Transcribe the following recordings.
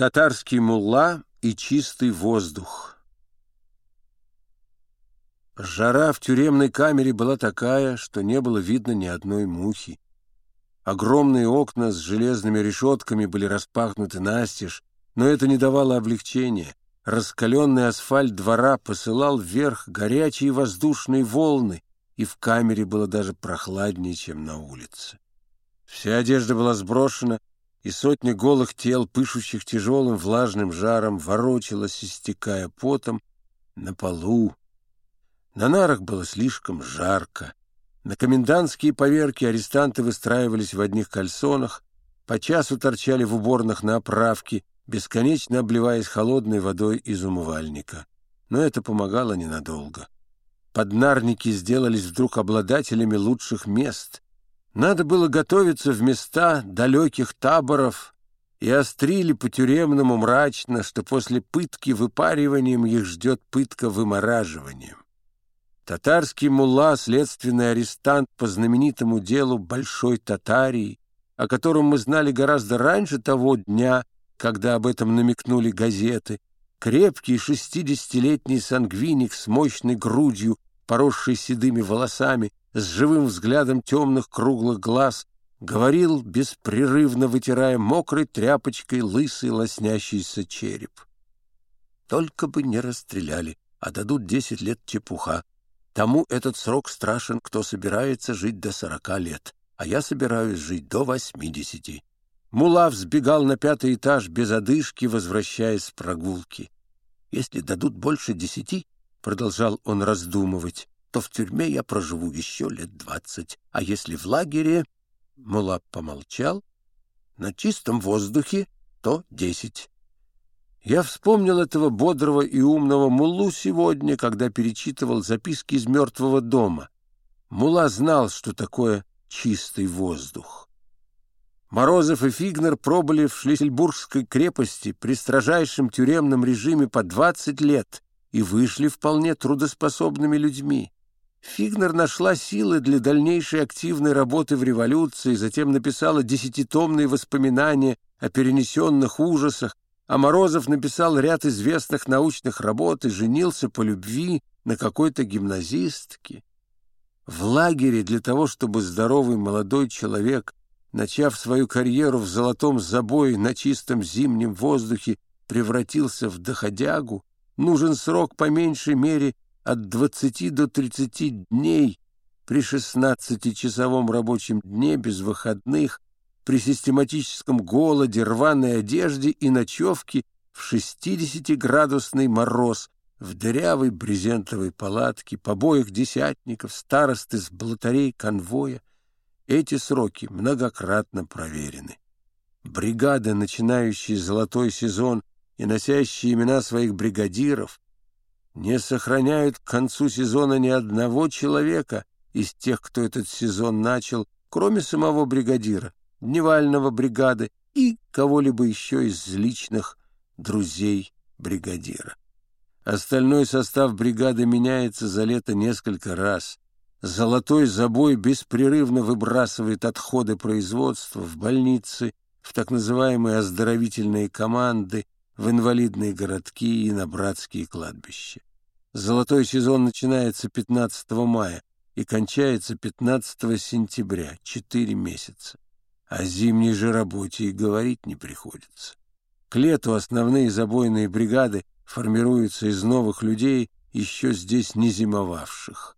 Татарский мулла и чистый воздух. Жара в тюремной камере была такая, что не было видно ни одной мухи. Огромные окна с железными решетками были распахнуты настежь, но это не давало облегчения. Раскаленный асфальт двора посылал вверх горячие воздушные волны, и в камере было даже прохладнее, чем на улице. Вся одежда была сброшена, и сотня голых тел, пышущих тяжелым влажным жаром, ворочалась, истекая потом, на полу. На нарах было слишком жарко. На комендантские поверки арестанты выстраивались в одних кальсонах, по часу торчали в уборных на оправке, бесконечно обливаясь холодной водой из умывальника. Но это помогало ненадолго. Поднарники сделались вдруг обладателями лучших мест — надо было готовиться в места далеких таборов, и острили по-тюремному мрачно, что после пытки выпариванием их ждет пытка вымораживанием. Татарский мулла, следственный арестант по знаменитому делу Большой Татарии, о котором мы знали гораздо раньше того дня, когда об этом намекнули газеты, крепкий шестидесятилетний сангвиник с мощной грудью, поросший седыми волосами, с живым взглядом темных круглых глаз, говорил, беспрерывно вытирая мокрой тряпочкой лысый лоснящийся череп. Только бы не расстреляли, а дадут десять лет чепуха. Тому этот срок страшен, кто собирается жить до сорока лет, а я собираюсь жить до восьмидесяти. Мула взбегал на пятый этаж без одышки, возвращаясь с прогулки. «Если дадут больше десяти, — продолжал он раздумывать, то в тюрьме я проживу еще лет двадцать, а если в лагере...» Мула помолчал. «На чистом воздухе то десять». Я вспомнил этого бодрого и умного Мулу сегодня, когда перечитывал записки из мертвого дома. Мула знал, что такое чистый воздух. Морозов и Фигнер пробыли в Шлиссельбургской крепости при строжайшем тюремном режиме по 20 лет и вышли вполне трудоспособными людьми. Фигнер нашла силы для дальнейшей активной работы в революции, затем написала десятитомные воспоминания о перенесенных ужасах, а Морозов написал ряд известных научных работ и женился по любви на какой-то гимназистке. В лагере для того, чтобы здоровый молодой человек, начав свою карьеру в золотом забое на чистом зимнем воздухе, превратился в доходягу, нужен срок по меньшей мере от 20 до 30 дней при 16-часовом рабочем дне без выходных, при систематическом голоде, рваной одежде и ночевке в 60-градусный мороз, в дырявой брезентовой палатке, побоях десятников, старосты с блатарей конвоя. Эти сроки многократно проверены. Бригады, начинающие золотой сезон и носящие имена своих бригадиров, не сохраняют к концу сезона ни одного человека из тех, кто этот сезон начал, кроме самого бригадира, дневального бригады и кого-либо еще из личных друзей бригадира. Остальной состав бригады меняется за лето несколько раз. Золотой забой беспрерывно выбрасывает отходы производства в больницы, в так называемые оздоровительные команды, в инвалидные городки и на братские кладбища. Золотой сезон начинается 15 мая и кончается 15 сентября, четыре месяца. О зимней же работе и говорить не приходится. К лету основные забойные бригады формируются из новых людей, еще здесь не зимовавших.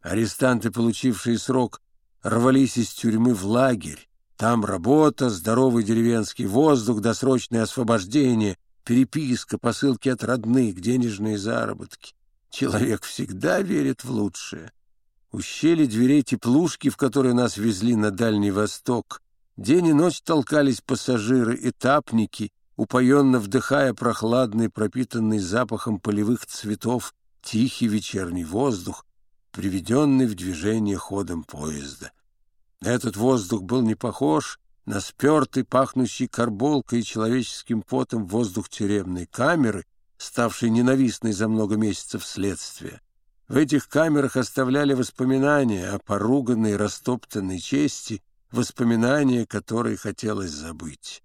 Арестанты, получившие срок, рвались из тюрьмы в лагерь, там работа, здоровый деревенский воздух, досрочное освобождение, переписка, посылки от родных, денежные заработки. Человек всегда верит в лучшее. У дверей теплушки, в которые нас везли на Дальний Восток, день и ночь толкались пассажиры, этапники, упоенно вдыхая прохладный, пропитанный запахом полевых цветов, тихий вечерний воздух, приведенный в движение ходом поезда. Этот воздух был не похож на спертый, пахнущий карболкой и человеческим потом воздух тюремной камеры, ставший ненавистной за много месяцев следствия. В этих камерах оставляли воспоминания о поруганной, растоптанной чести, воспоминания, которые хотелось забыть.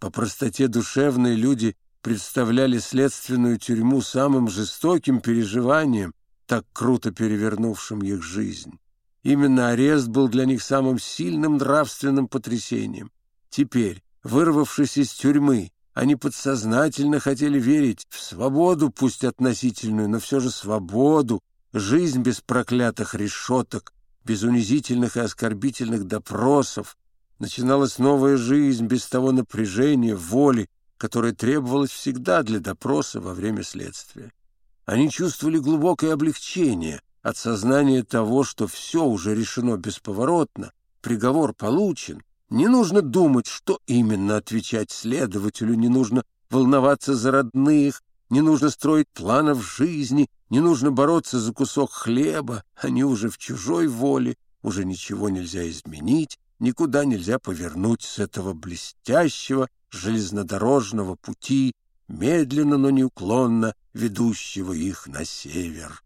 По простоте душевной люди представляли следственную тюрьму самым жестоким переживанием, так круто перевернувшим их жизнь. Именно арест был для них самым сильным нравственным потрясением. Теперь, вырвавшись из тюрьмы, они подсознательно хотели верить в свободу, пусть относительную, но все же свободу, жизнь без проклятых решеток, без унизительных и оскорбительных допросов. Начиналась новая жизнь без того напряжения, воли, которое требовалось всегда для допроса во время следствия. Они чувствовали глубокое облегчение от сознания того, что все уже решено бесповоротно, приговор получен. Не нужно думать, что именно отвечать следователю, не нужно волноваться за родных, не нужно строить планов жизни, не нужно бороться за кусок хлеба, они уже в чужой воле, уже ничего нельзя изменить, никуда нельзя повернуть с этого блестящего железнодорожного пути, медленно, но неуклонно ведущего их на север.